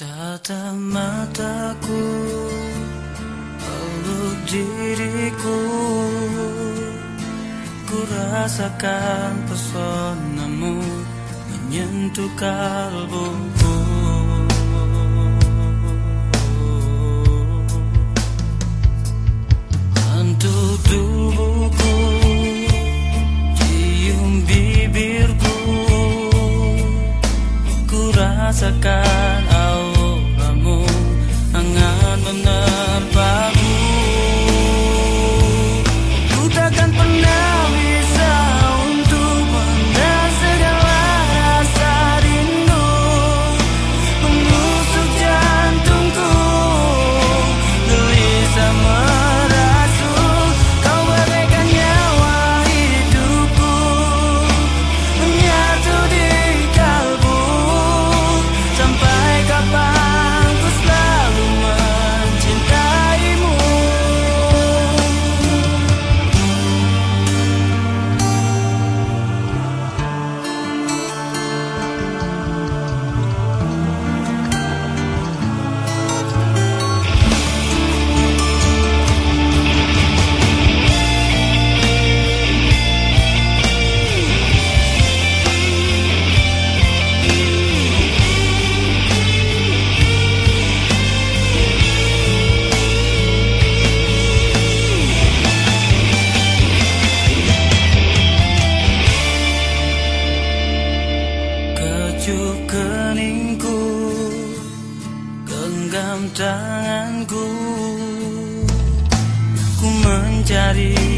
Tatap mataku Peluk diriku. Ku rasakan pesonamu Menyentuh kalbuku. Untuk tubuhku Cium bibirku. Ku rasakan Kecup keningku Genggam tanganku. Ku mencari